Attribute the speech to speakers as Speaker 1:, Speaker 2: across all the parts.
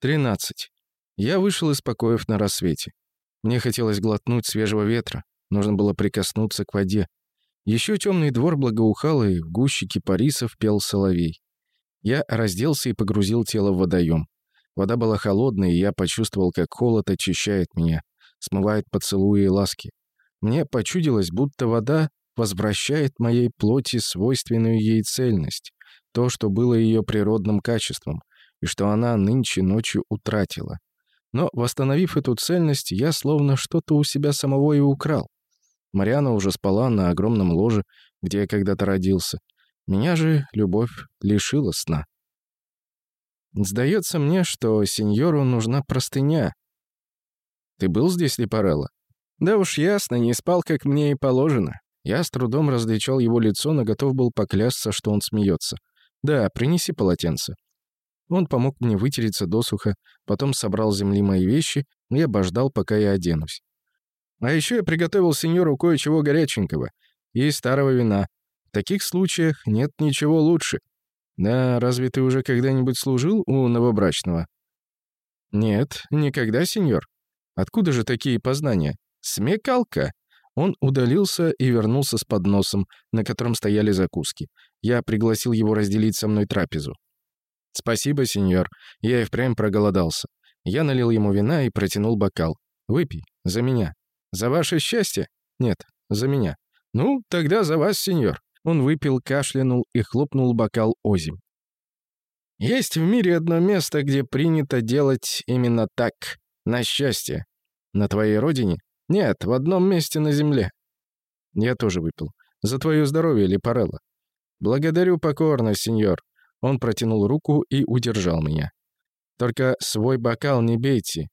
Speaker 1: 13. Я вышел из покоев на рассвете. Мне хотелось глотнуть свежего ветра. Нужно было прикоснуться к воде. Еще темный двор благоухал, и в гуще кипарисов пел соловей. Я разделся и погрузил тело в водоем. Вода была холодной, и я почувствовал, как холод очищает меня, смывает поцелуи и ласки. Мне почудилось, будто вода возвращает моей плоти свойственную ей цельность, то, что было ее природным качеством, и что она нынче ночью утратила. Но, восстановив эту цельность, я словно что-то у себя самого и украл. Мариана уже спала на огромном ложе, где я когда-то родился. Меня же любовь лишила сна. Сдается мне, что сеньору нужна простыня. Ты был здесь, Липарелло? Да уж ясно, не спал, как мне и положено. Я с трудом различал его лицо, но готов был поклясться, что он смеется. Да, принеси полотенце. Он помог мне вытереться досуха, потом собрал с земли мои вещи, и обождал, пока я оденусь. А еще я приготовил сеньору кое-чего горяченького и старого вина. В таких случаях нет ничего лучше. Да, разве ты уже когда-нибудь служил у новобрачного? Нет, никогда, сеньор. Откуда же такие познания? Смекалка. Он удалился и вернулся с подносом, на котором стояли закуски. Я пригласил его разделить со мной трапезу. «Спасибо, сеньор. Я и впрямь проголодался». Я налил ему вина и протянул бокал. «Выпей. За меня». «За ваше счастье?» «Нет, за меня». «Ну, тогда за вас, сеньор». Он выпил, кашлянул и хлопнул бокал озим. «Есть в мире одно место, где принято делать именно так. На счастье. На твоей родине? Нет, в одном месте на земле». Я тоже выпил. «За твое здоровье, Липарелло». «Благодарю покорно, сеньор». Он протянул руку и удержал меня. «Только свой бокал не бейте.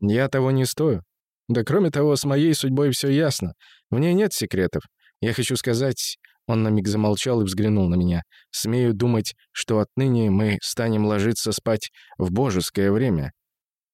Speaker 1: Я того не стою. Да кроме того, с моей судьбой все ясно. В ней нет секретов. Я хочу сказать...» Он на миг замолчал и взглянул на меня. «Смею думать, что отныне мы станем ложиться спать в божеское время.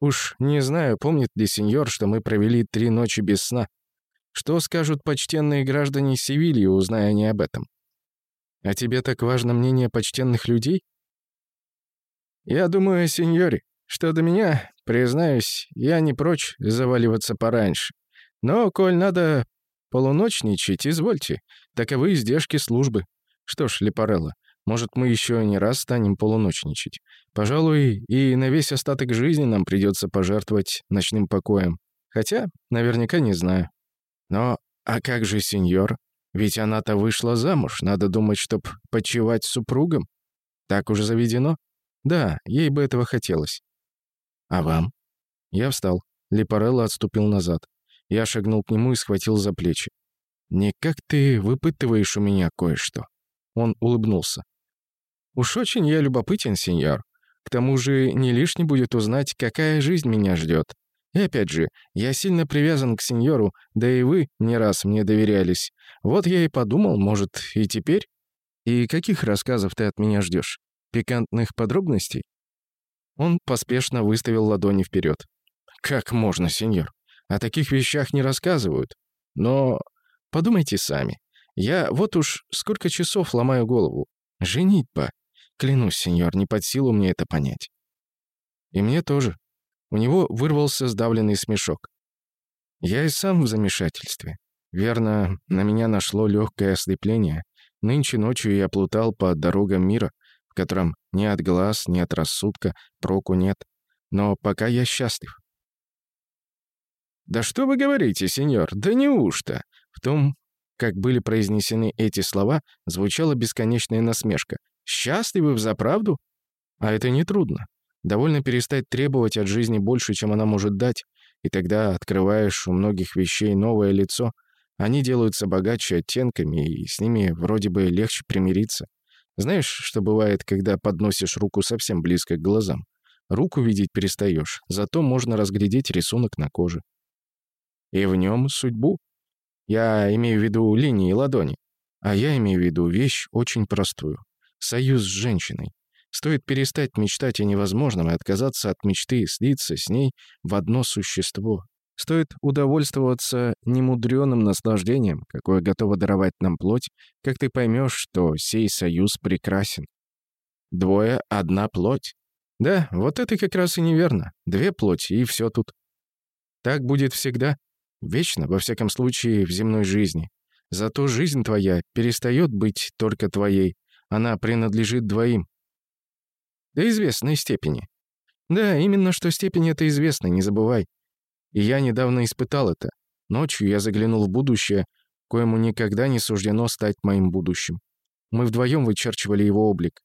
Speaker 1: Уж не знаю, помнит ли сеньор, что мы провели три ночи без сна. Что скажут почтенные граждане Севильи, узная они об этом? А тебе так важно мнение почтенных людей? Я думаю о сеньоре. Что до меня, признаюсь, я не прочь заваливаться пораньше. Но, коль надо полуночничать, извольте. Таковы издержки службы. Что ж, Лепарелло, может, мы еще не раз станем полуночничать. Пожалуй, и на весь остаток жизни нам придется пожертвовать ночным покоем. Хотя, наверняка не знаю. Но, а как же сеньор? Ведь она-то вышла замуж, надо думать, чтоб почивать с супругом. Так уже заведено? Да, ей бы этого хотелось. А вам? Я встал. Лепарелло отступил назад. Я шагнул к нему и схватил за плечи. «Не как ты выпытываешь у меня кое-что». Он улыбнулся. «Уж очень я любопытен, сеньор. К тому же не лишне будет узнать, какая жизнь меня ждет. И опять же, я сильно привязан к сеньору, да и вы не раз мне доверялись. Вот я и подумал, может, и теперь? И каких рассказов ты от меня ждешь? Пикантных подробностей?» Он поспешно выставил ладони вперед. «Как можно, сеньор? О таких вещах не рассказывают. Но подумайте сами. Я вот уж сколько часов ломаю голову. Женитьба. Клянусь, сеньор, не под силу мне это понять. И мне тоже. У него вырвался сдавленный смешок. Я и сам в замешательстве. Верно, на меня нашло легкое ослепление. Нынче ночью я плутал по дорогам мира, в котором ни от глаз, ни от рассудка проку нет. Но пока я счастлив. «Да что вы говорите, сеньор? Да неужто?» В том, как были произнесены эти слова, звучала бесконечная насмешка. «Счастливы взаправду?» А это нетрудно. Довольно перестать требовать от жизни больше, чем она может дать, и тогда открываешь у многих вещей новое лицо. Они делаются богаче оттенками, и с ними вроде бы легче примириться. Знаешь, что бывает, когда подносишь руку совсем близко к глазам? Руку видеть перестаешь, зато можно разглядеть рисунок на коже. И в нем судьбу. Я имею в виду линии ладони. А я имею в виду вещь очень простую. Союз с женщиной. Стоит перестать мечтать о невозможном и отказаться от мечты слиться с ней в одно существо. Стоит удовольствоваться немудреным наслаждением, какое готово даровать нам плоть, как ты поймешь, что сей союз прекрасен. Двое — одна плоть. Да, вот это как раз и неверно. Две плоти, и все тут. Так будет всегда. Вечно, во всяком случае, в земной жизни. Зато жизнь твоя перестает быть только твоей. Она принадлежит двоим. До известной степени. Да, именно что степень это известна, не забывай. И я недавно испытал это. Ночью я заглянул в будущее, коему никогда не суждено стать моим будущим. Мы вдвоем вычерчивали его облик.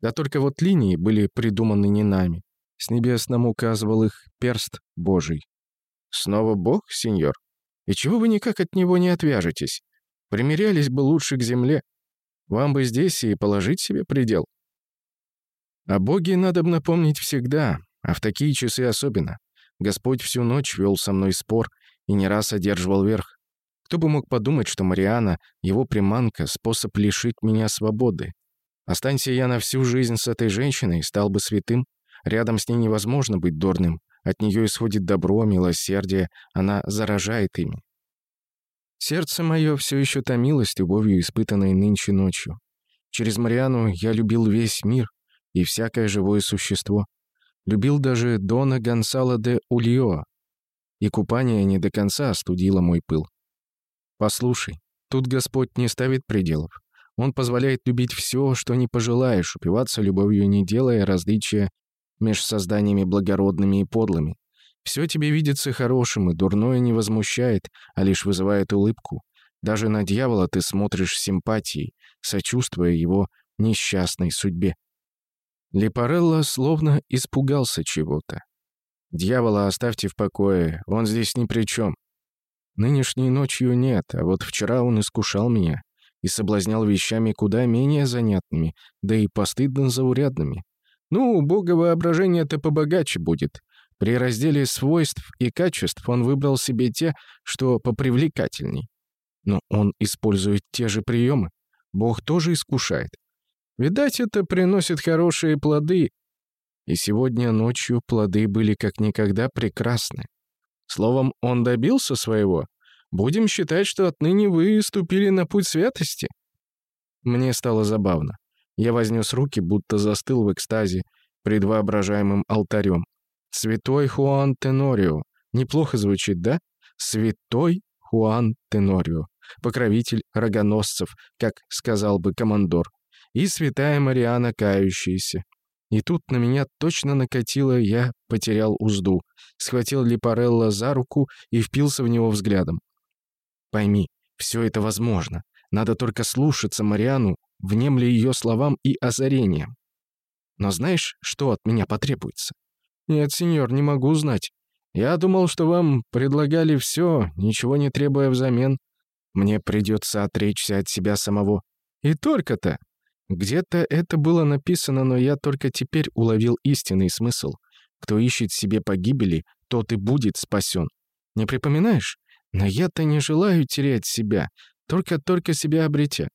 Speaker 1: Да только вот линии были придуманы не нами. С небес нам указывал их перст Божий. Снова Бог, сеньор? И чего вы никак от него не отвяжетесь? Примерялись бы лучше к земле. Вам бы здесь и положить себе предел. О Боге надо напомнить всегда, а в такие часы особенно. Господь всю ночь вел со мной спор и не раз одерживал верх. Кто бы мог подумать, что Мариана, его приманка, способ лишить меня свободы. Останься я на всю жизнь с этой женщиной, стал бы святым. Рядом с ней невозможно быть дурным. От нее исходит добро, милосердие, она заражает ими. Сердце мое все еще томилось любовью, испытанной нынче ночью. Через Мариану я любил весь мир и всякое живое существо. Любил даже Дона Гонсало де Ульоа. И купание не до конца остудило мой пыл. Послушай, тут Господь не ставит пределов. Он позволяет любить все, что не пожелаешь, упиваться любовью, не делая различия между созданиями благородными и подлыми. Все тебе видится хорошим, и дурное не возмущает, а лишь вызывает улыбку. Даже на дьявола ты смотришь с симпатией, сочувствуя его несчастной судьбе. Лепарелло словно испугался чего-то. «Дьявола оставьте в покое, он здесь ни при чем. Нынешней ночью нет, а вот вчера он искушал меня и соблазнял вещами куда менее занятными, да и постыдно заурядными. Ну, у бога воображение-то побогаче будет. При разделе свойств и качеств он выбрал себе те, что попривлекательней. Но он использует те же приемы. Бог тоже искушает. Видать, это приносит хорошие плоды. И сегодня ночью плоды были как никогда прекрасны. Словом, он добился своего. Будем считать, что отныне вы ступили на путь святости. Мне стало забавно. Я вознес руки, будто застыл в экстазе пред воображаемым алтарем. Святой Хуан Тенорио. Неплохо звучит, да? Святой Хуан Тенорио. Покровитель рогоносцев, как сказал бы командор. И святая Мариана Кающаяся. И тут на меня точно накатило, я потерял узду. Схватил Липарелла за руку и впился в него взглядом. Пойми, все это возможно. Надо только слушаться Мариану, внемли ее словам и озарениям. Но знаешь, что от меня потребуется? Нет, сеньор, не могу знать. Я думал, что вам предлагали все, ничего не требуя взамен. Мне придется отречься от себя самого. И только-то. Где-то это было написано, но я только теперь уловил истинный смысл. Кто ищет себе погибели, тот и будет спасен. Не припоминаешь? Но я-то не желаю терять себя, только-только себя обретя.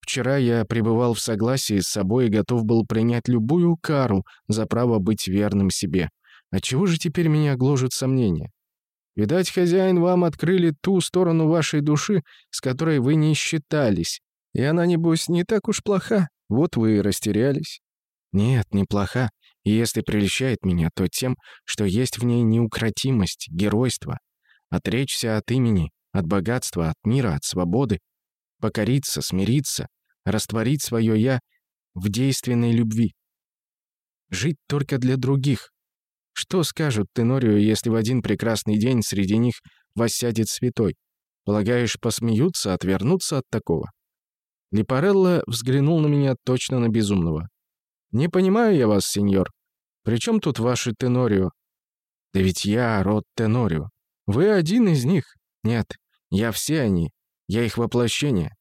Speaker 1: Вчера я пребывал в согласии с собой и готов был принять любую кару за право быть верным себе. Отчего же теперь меня гложет сомнение? Видать, хозяин, вам открыли ту сторону вашей души, с которой вы не считались. И она, небось, не так уж плоха. Вот вы и растерялись. Нет, не плоха. И если прельщает меня, то тем, что есть в ней неукротимость, геройство. Отречься от имени, от богатства, от мира, от свободы, покориться, смириться, растворить свое «я» в действенной любви. Жить только для других. Что скажут Тенорию, если в один прекрасный день среди них воссядет святой? Полагаешь, посмеются, отвернутся от такого? Липарелло взглянул на меня точно на безумного. «Не понимаю я вас, сеньор. При чем тут ваши Тенорио?» «Да ведь я род Тенорио. Вы один из них. Нет, я все они. Я их воплощение.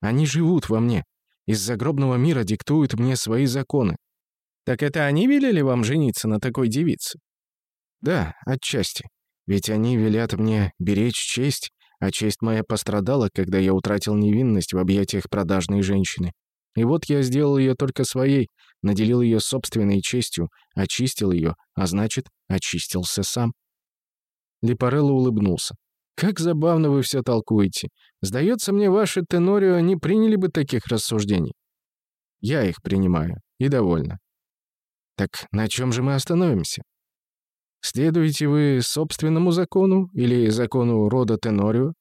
Speaker 1: Они живут во мне. Из загробного мира диктуют мне свои законы. Так это они велели вам жениться на такой девице? Да, отчасти. Ведь они велят мне беречь честь, а честь моя пострадала, когда я утратил невинность в объятиях продажной женщины. И вот я сделал ее только своей, наделил ее собственной честью, очистил ее, а значит, очистился сам. Липарелло улыбнулся. «Как забавно вы все толкуете. Сдается мне, ваши Тенорио не приняли бы таких рассуждений». «Я их принимаю. И довольно. Так на чем же мы остановимся? Следуете вы собственному закону или закону рода Тенорио?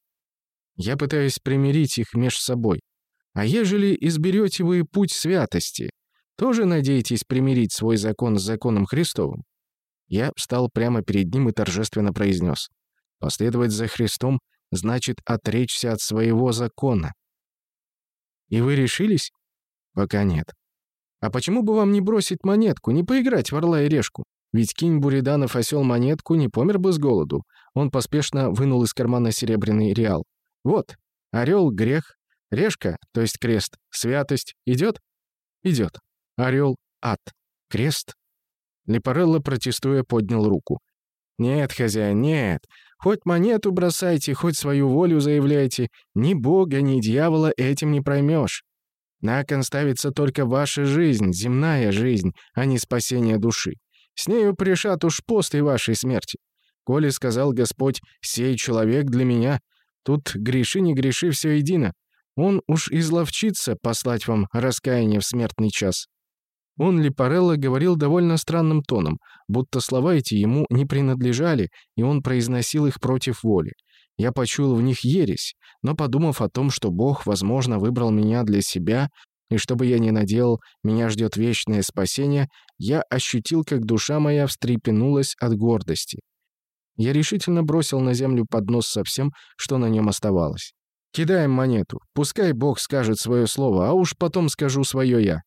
Speaker 1: Я пытаюсь примирить их меж собой. А ежели изберете вы путь святости, тоже надеетесь примирить свой закон с законом Христовым? Я встал прямо перед ним и торжественно произнес. Последовать за Христом значит отречься от своего закона. И вы решились? Пока нет. А почему бы вам не бросить монетку, не поиграть в орла и решку? Ведь кинь Буриданов осел монетку, не помер бы с голоду. Он поспешно вынул из кармана серебряный реал. Вот, орел — грех, решка, то есть крест, святость, идет? Идет. Орел — ад, крест. Лепарелло, протестуя, поднял руку. «Нет, хозяин, нет. Хоть монету бросайте, хоть свою волю заявляйте. Ни бога, ни дьявола этим не проймешь. На кон ставится только ваша жизнь, земная жизнь, а не спасение души. С нею пришат уж после вашей смерти. Коли сказал Господь, сей человек для меня, тут греши не греши все едино. Он уж изловчится послать вам раскаяние в смертный час. Он, Липарелло, говорил довольно странным тоном, будто слова эти ему не принадлежали, и он произносил их против воли. Я почуял в них ересь, но, подумав о том, что Бог, возможно, выбрал меня для себя, и чтобы я не наделал, меня ждет вечное спасение, я ощутил, как душа моя встрепенулась от гордости. Я решительно бросил на землю поднос со всем, что на нем оставалось. «Кидаем монету. Пускай Бог скажет свое слово, а уж потом скажу свое я».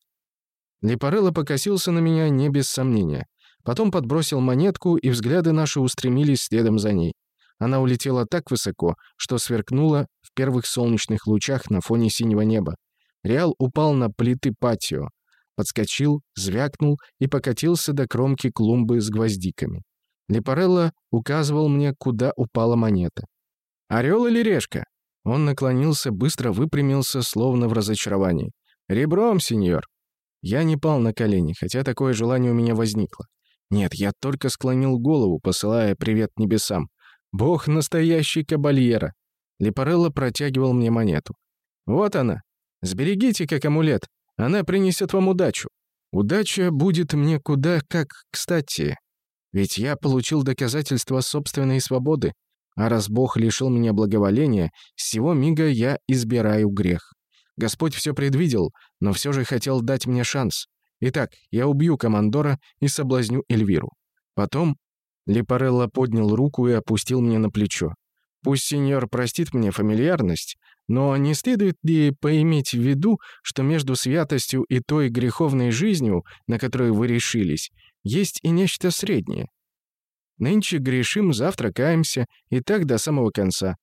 Speaker 1: Лепарелло покосился на меня не без сомнения. Потом подбросил монетку, и взгляды наши устремились следом за ней. Она улетела так высоко, что сверкнула в первых солнечных лучах на фоне синего неба. Реал упал на плиты патио, подскочил, звякнул и покатился до кромки клумбы с гвоздиками. Лепарелло указывал мне, куда упала монета. «Орел или решка?» Он наклонился, быстро выпрямился, словно в разочаровании. «Ребром, сеньор!» Я не пал на колени, хотя такое желание у меня возникло. Нет, я только склонил голову, посылая привет небесам. Бог настоящий кабальера. Лепарелло протягивал мне монету. Вот она. Сберегите как амулет. Она принесет вам удачу. Удача будет мне куда как кстати. Ведь я получил доказательство собственной свободы. А раз Бог лишил меня благоволения, с сего мига я избираю грех. Господь все предвидел, но все же хотел дать мне шанс. Итак, я убью командора и соблазню Эльвиру. Потом Лепарелло поднял руку и опустил мне на плечо. Пусть сеньор простит мне фамильярность, но не следует ли поиметь в виду, что между святостью и той греховной жизнью, на которую вы решились, есть и нечто среднее? Нынче грешим, завтра каемся, и так до самого конца.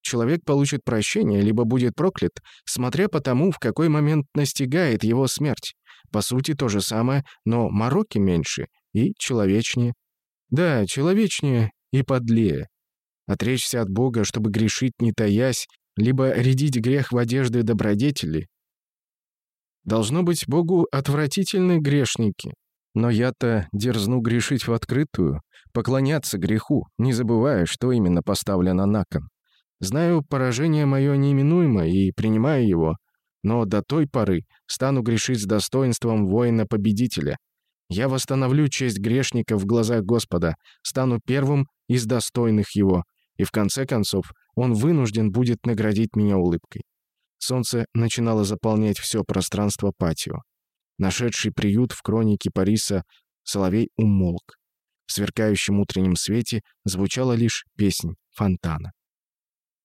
Speaker 1: Человек получит прощение, либо будет проклят, смотря по тому, в какой момент настигает его смерть. По сути, то же самое, но мороки меньше и человечнее. Да, человечнее и подлее. Отречься от Бога, чтобы грешить не таясь, либо рядить грех в одежды добродетели. Должно быть, Богу отвратительны грешники. Но я-то дерзну грешить в открытую, поклоняться греху, не забывая, что именно поставлено на кон. Знаю, поражение мое неминуемо и принимаю его, но до той поры стану грешить с достоинством воина-победителя, я восстановлю честь грешника в глазах Господа, стану первым из достойных его, и в конце концов он вынужден будет наградить меня улыбкой. Солнце начинало заполнять все пространство патио. Нашедший приют в кронике Париса соловей умолк. В сверкающем утреннем свете звучала лишь песнь фонтана.